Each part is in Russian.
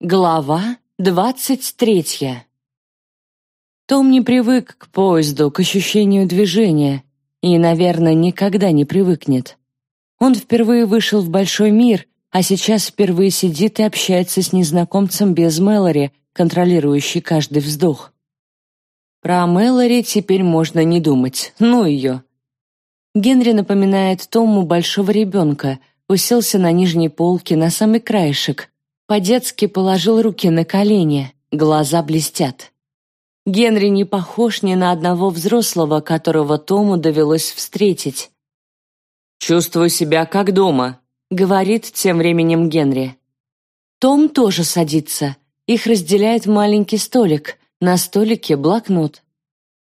Глава двадцать третья. Том не привык к поезду, к ощущению движения, и, наверное, никогда не привыкнет. Он впервые вышел в большой мир, а сейчас впервые сидит и общается с незнакомцем без Мэлори, контролирующий каждый вздох. Про Мэлори теперь можно не думать, ну ее. Генри напоминает Тому большого ребенка, уселся на нижней полке на самый краешек, по-детски положил руки на колени, глаза блестят. Генри не похож ни на одного взрослого, которого Тому довелось встретить. «Чувствую себя как дома», — говорит тем временем Генри. Том тоже садится. Их разделяет маленький столик. На столике блокнот.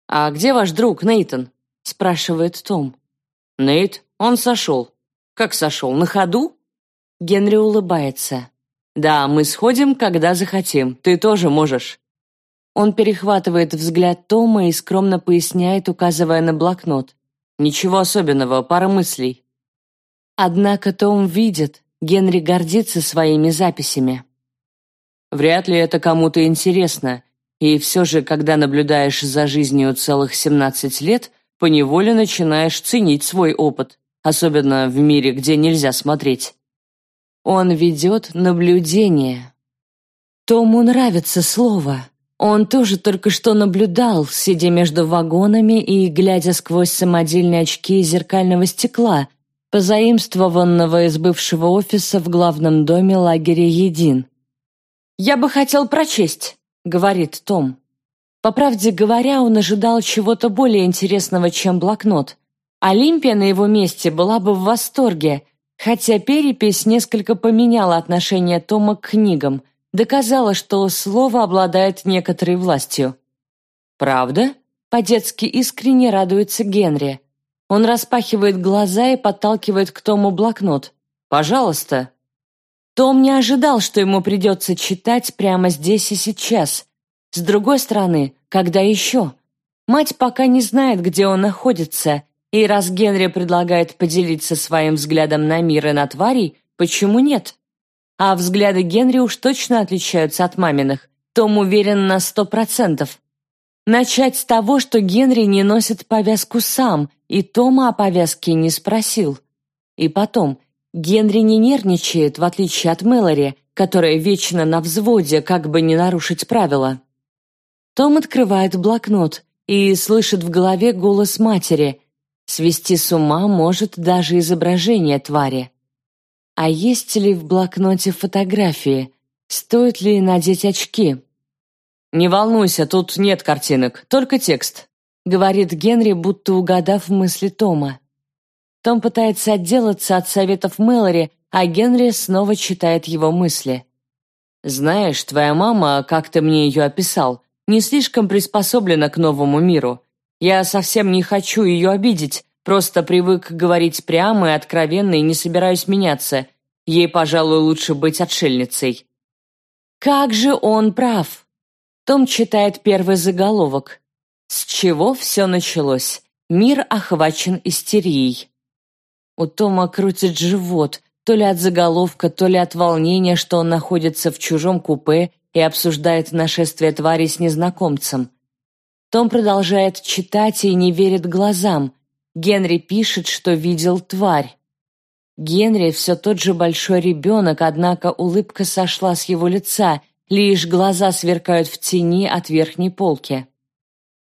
«А где ваш друг, Нейтон?» — спрашивает Том. «Нейт, он сошел». «Как сошел, на ходу?» Генри улыбается. «Да, мы сходим, когда захотим. Ты тоже можешь». Он перехватывает взгляд Тома и скромно поясняет, указывая на блокнот. «Ничего особенного, пара мыслей». Однако Том видит, Генри гордится своими записями. Вряд ли это кому-то интересно, и все же, когда наблюдаешь за жизнью целых 17 лет, поневоле начинаешь ценить свой опыт, особенно в мире, где нельзя смотреть. Он ведет наблюдение. Тому нравится слово. Он тоже только что наблюдал, сидя между вагонами и глядя сквозь самодельные очки зеркального стекла, позаимствованного из бывшего офиса в главном доме лагеря «Един». «Я бы хотел прочесть», — говорит Том. По правде говоря, он ожидал чего-то более интересного, чем блокнот. Олимпия на его месте была бы в восторге — Хотя перепись несколько поменяла отношение Тома к книгам, доказала, что слово обладает некоторой властью. «Правда?» — по-детски искренне радуется Генри. Он распахивает глаза и подталкивает к Тому блокнот. «Пожалуйста». Том не ожидал, что ему придется читать прямо здесь и сейчас. С другой стороны, когда еще? Мать пока не знает, где он находится, и раз Генри предлагает поделиться своим взглядом на мир и на тварей, почему нет? А взгляды Генри уж точно отличаются от маминых. Том уверен на сто процентов. Начать с того, что Генри не носит повязку сам, и Тома о повязке не спросил. И потом, Генри не нервничает, в отличие от Мэлори, которая вечно на взводе, как бы не нарушить правила. Том открывает блокнот и слышит в голове голос матери, Свести с ума может даже изображение твари. А есть ли в блокноте фотографии? Стоит ли надеть очки? «Не волнуйся, тут нет картинок, только текст», — говорит Генри, будто угадав мысли Тома. Том пытается отделаться от советов Мэлори, а Генри снова читает его мысли. «Знаешь, твоя мама, как ты мне ее описал, не слишком приспособлена к новому миру. Я совсем не хочу ее обидеть, просто привык говорить прямо и откровенно и не собираюсь меняться. Ей, пожалуй, лучше быть отшельницей». «Как же он прав!» Том читает первый заголовок. С чего все началось? Мир охвачен истерией. У Тома крутит живот, то ли от заголовка, то ли от волнения, что он находится в чужом купе и обсуждает нашествие твари с незнакомцем. Том продолжает читать и не верит глазам. Генри пишет, что видел тварь. Генри все тот же большой ребенок, однако улыбка сошла с его лица, лишь глаза сверкают в тени от верхней полки.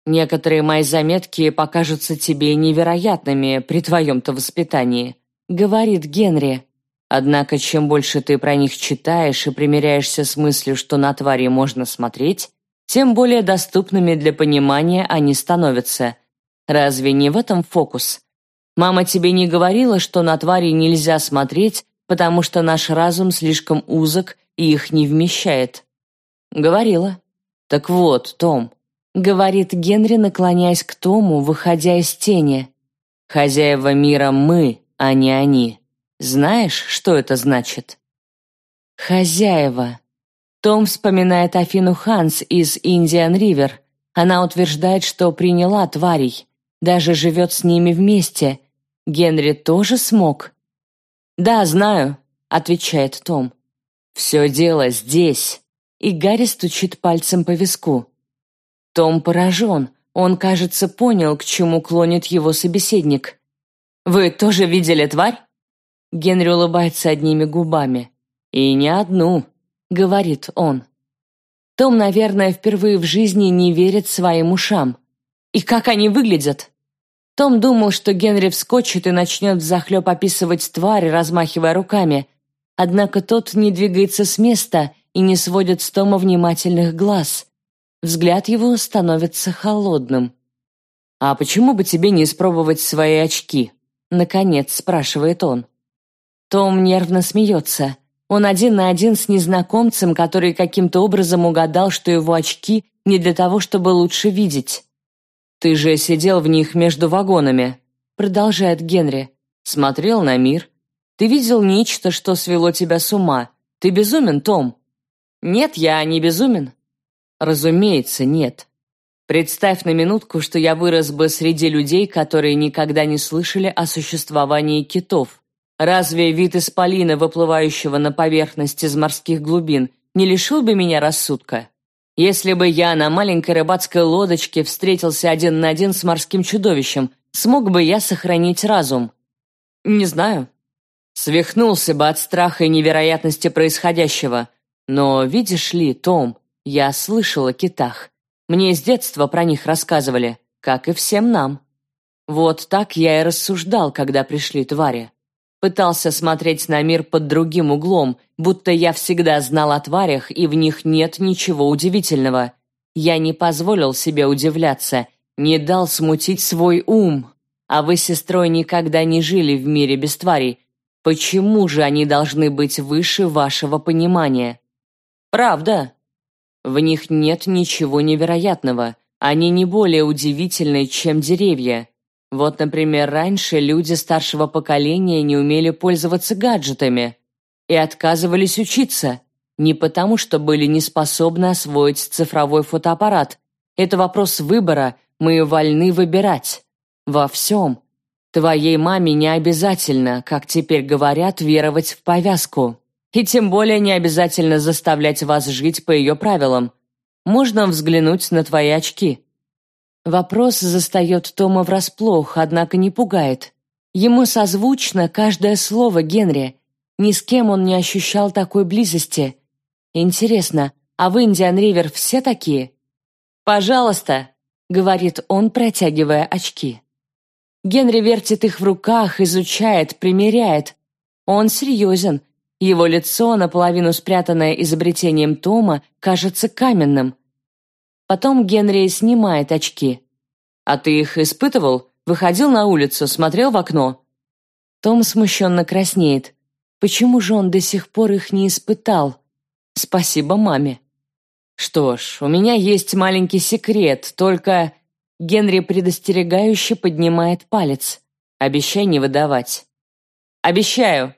«Некоторые мои заметки покажутся тебе невероятными при твоем-то воспитании», — говорит Генри. «Однако чем больше ты про них читаешь и примиряешься с мыслью, что на твари можно смотреть, тем более доступными для понимания они становятся. Разве не в этом фокус? Мама тебе не говорила, что на твари нельзя смотреть, потому что наш разум слишком узок и их не вмещает? Говорила. Так вот, Том, говорит Генри, наклоняясь к Тому, выходя из тени. Хозяева мира мы, а не они. Знаешь, что это значит? Хозяева. Том вспоминает Афину Ханс из «Индиан Ривер». Она утверждает, что приняла тварей, даже живет с ними вместе. Генри тоже смог? «Да, знаю», — отвечает Том. «Все дело здесь!» И Гарри стучит пальцем по виску. Том поражен. Он, кажется, понял, к чему клонит его собеседник. «Вы тоже видели тварь?» Генри улыбается одними губами. «И не одну», — говорит он. Том, наверное, впервые в жизни не верит своим ушам. И как они выглядят? Том думал, что Генри вскочит и начнет взахлеб описывать тварь, размахивая руками. Однако тот не двигается с места и не сводит с Тома внимательных глаз. Взгляд его становится холодным. «А почему бы тебе не испробовать свои очки?» Наконец спрашивает он. Том нервно смеется. Он один на один с незнакомцем, который каким-то образом угадал, что его очки не для того, чтобы лучше видеть. «Ты же сидел в них между вагонами», — продолжает Генри. «Смотрел на мир. Ты видел нечто, что свело тебя с ума. Ты безумен, Том?» «Нет, я не безумен». «Разумеется, нет. Представь на минутку, что я вырос бы среди людей, которые никогда не слышали о существовании китов. Разве вид исполина, выплывающего на поверхность из морских глубин, не лишил бы меня рассудка? Если бы я на маленькой рыбацкой лодочке встретился один на один с морским чудовищем, смог бы я сохранить разум? Не знаю. Свихнулся бы от страха и невероятности происходящего. Но, видишь ли, Том, я слышал о китах. Мне с детства про них рассказывали, как и всем нам. Вот так я и рассуждал, когда пришли твари. Пытался смотреть на мир под другим углом, будто я всегда знал о тварях, и в них нет ничего удивительного. Я не позволил себе удивляться, не дал смутить свой ум. А вы с сестрой никогда не жили в мире без тварей. Почему же они должны быть выше вашего понимания? Правда. В них нет ничего невероятного. Они не более удивительны, чем деревья. Вот, например, раньше люди старшего поколения не умели пользоваться гаджетами и отказывались учиться. Не потому, что были не способны освоить цифровой фотоаппарат. Это вопрос выбора, мы вольны выбирать. Во всем. Твоей маме не обязательно, как теперь говорят, веровать в повязку. И тем более не обязательно заставлять вас жить по ее правилам. Можно взглянуть на твои очки. Вопрос застает Тома врасплох, однако не пугает. Ему созвучно каждое слово Генри. Ни с кем он не ощущал такой близости. Интересно, а в Индиан-Ривер все такие? «Пожалуйста», — говорит он, протягивая очки. Генри вертит их в руках, изучает, примеряет. Он серьезен. Его лицо, наполовину спрятанное изобретением Тома, кажется каменным. Потом Генри снимает очки. «А ты их испытывал? Выходил на улицу, смотрел в окно?» Том смущенно краснеет. Почему же он до сих пор их не испытал? Спасибо маме. Что ж, у меня есть маленький секрет, только... Генри предостерегающе поднимает палец. Обещай не выдавать. Обещаю.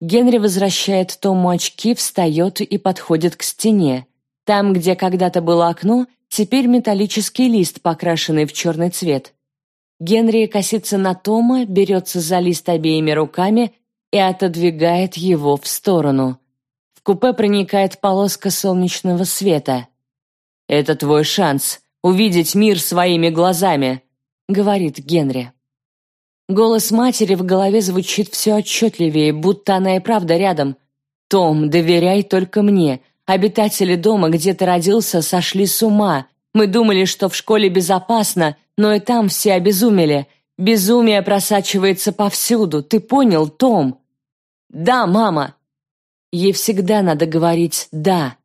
Генри возвращает Тому очки, встает и подходит к стене. Там, где когда-то было окно, теперь металлический лист, покрашенный в черный цвет. Генри косится на Тома, берется за лист обеими руками и отодвигает его в сторону. В купе проникает полоска солнечного света. «Это твой шанс увидеть мир своими глазами», — говорит Генри. Голос матери в голове звучит все отчетливее, будто она и правда рядом. «Том, доверяй только мне. Обитатели дома, где ты родился, сошли с ума. Мы думали, что в школе безопасно, но и там все обезумели. Безумие просачивается повсюду. Ты понял, Том? Да, мама. Ей всегда надо говорить «да».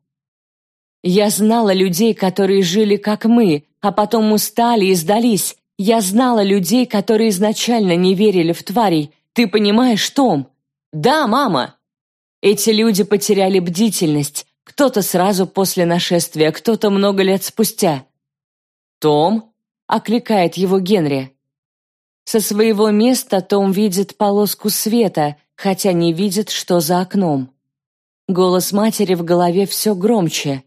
Я знала людей, которые жили как мы, а потом устали и сдались. Я знала людей, которые изначально не верили в тварей. Ты понимаешь, Том? Да, мама. Эти люди потеряли бдительность, кто-то сразу после нашествия, кто-то много лет спустя. «Том?» — окликает его Генри. Со своего места Том видит полоску света, хотя не видит, что за окном. Голос матери в голове все громче.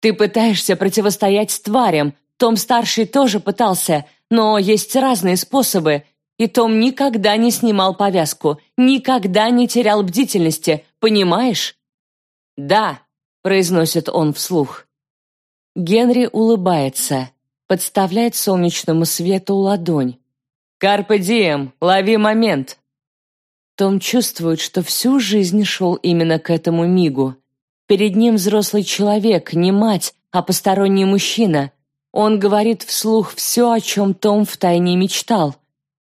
«Ты пытаешься противостоять тварям. Том-старший тоже пытался, но есть разные способы. И Том никогда не снимал повязку, никогда не терял бдительности, понимаешь? «Да», — произносит он вслух. Генри улыбается, подставляет солнечному свету ладонь. «Карпе дием, лови момент!» Том чувствует, что всю жизнь шел именно к этому мигу. Перед ним взрослый человек, не мать, а посторонний мужчина. Он говорит вслух все, о чем Том втайне мечтал.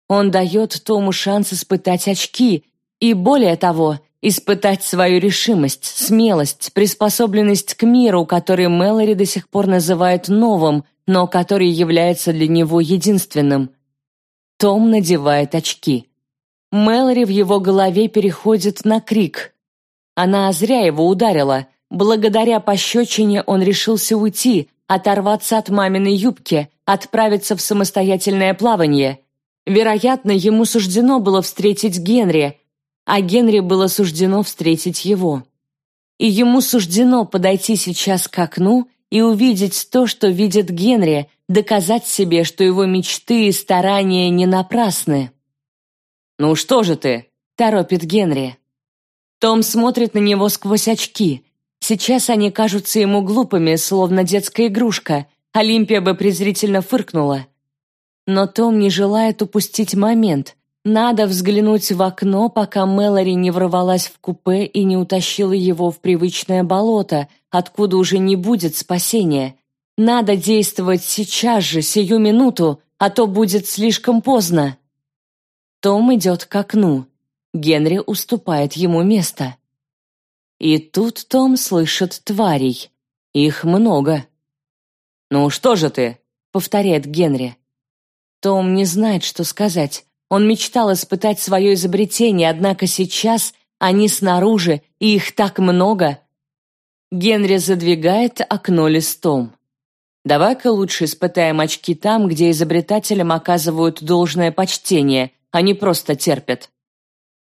Он дает Тому шанс испытать очки и, более того, испытать свою решимость, смелость, приспособленность к миру, который Мэлори до сих пор называет новым, но который является для него единственным. Том надевает очки. Мэлори в его голове переходит на крик. Она зря его ударила. Благодаря пощечине он решился уйти, оторваться от маминой юбки, отправиться в самостоятельное плавание. Вероятно, ему суждено было встретить Генри, а Генри было суждено встретить его. И ему суждено подойти сейчас к окну и увидеть то, что видит Генри, доказать себе, что его мечты и старания не напрасны. «Ну что же ты?» — торопит Генри. Том смотрит на него сквозь очки. Сейчас они кажутся ему глупыми, словно детская игрушка. Олимпия бы презрительно фыркнула. Но Том не желает упустить момент. Надо взглянуть в окно, пока Мэлори не ворвалась в купе и не утащила его в привычное болото, откуда уже не будет спасения. Надо действовать сейчас же, сию минуту, а то будет слишком поздно. Том идет к окну. Генри уступает ему место. И тут Том слышит тварей. Их много. «Ну что же ты?» — повторяет Генри. Том не знает, что сказать. Он мечтал испытать свое изобретение, однако сейчас они снаружи, и их так много. Генри задвигает окно листом. Давай-ка лучше испытаем очки там, где изобретателям оказывают должное почтение, они просто терпят.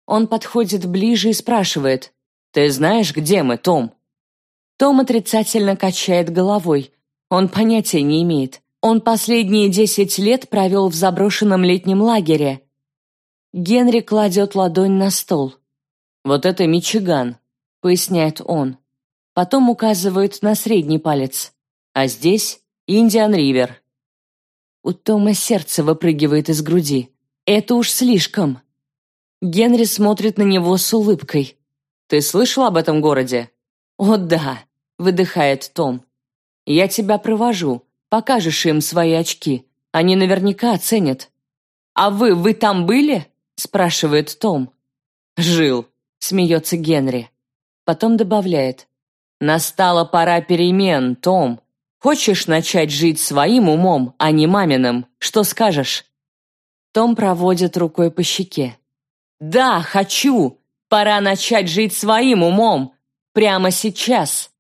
Он подходит ближе и спрашивает, «Ты знаешь, где мы, Том?» Том отрицательно качает головой. Он понятия не имеет. Он последние десять лет провел в заброшенном летнем лагере. Генри кладет ладонь на стол. «Вот это Мичиган», — поясняет он. Потом указывает на средний палец. «А здесь Индиан-Ривер». У Тома сердце выпрыгивает из груди. Это уж слишком. Генри смотрит на него с улыбкой. «Ты слышал об этом городе?» «О, да», — выдыхает Том. «Я тебя провожу. Покажешь им свои очки. Они наверняка оценят». «А вы, вы там были?» — спрашивает Том. «Жил», — смеется Генри. Потом добавляет. «Настала пора перемен, Том. Хочешь начать жить своим умом, а не маминым? Что скажешь?» Том проводит рукой по щеке. «Да, хочу! Пора начать жить своим умом! Прямо сейчас!»